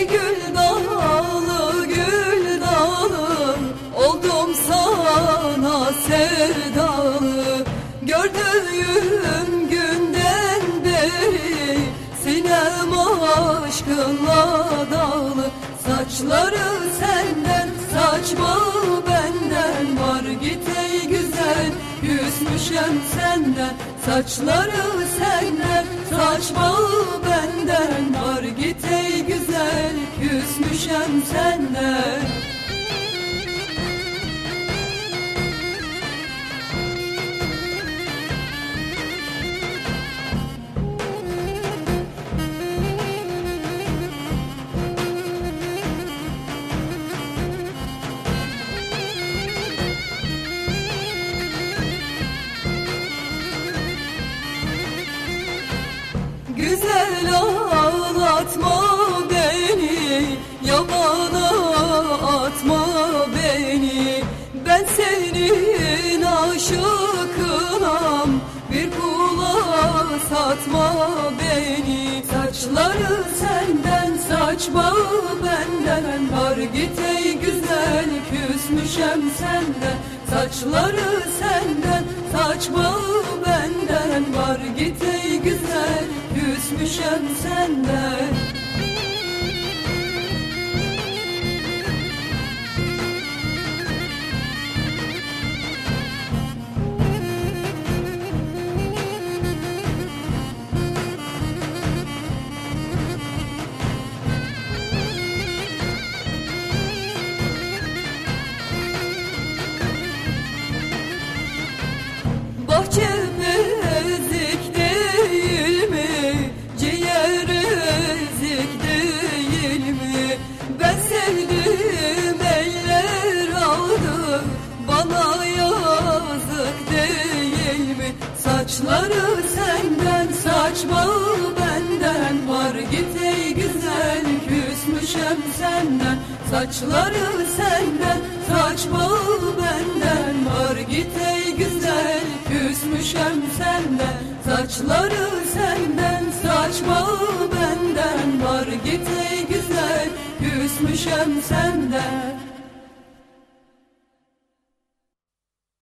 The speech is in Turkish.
Ey gül Oldum sana sevdalı. Gördüğüm günden beri Sinem aşkınla dalı Saçları senden saçma benden Var. Git güzel yüzmüşem senden. Saçları senden saçma benden Var. Git ey küsmüşem senden. Güzel ağlatma senin aşıkınam. Bir kula satma beni. Saçları senden saçma benden. Var git ey güzel küsmüşem senden. Saçları senden saçma benden. Var git ey güzel küsmüşem senden Saçları senden saçma benden. Var git ey güzel küsmüşem senden. Saçları senden saçma benden. Var git ey güzel küsmüşem senden. Saçları senden saçma benden. Var git ey güzel küsmüşem senden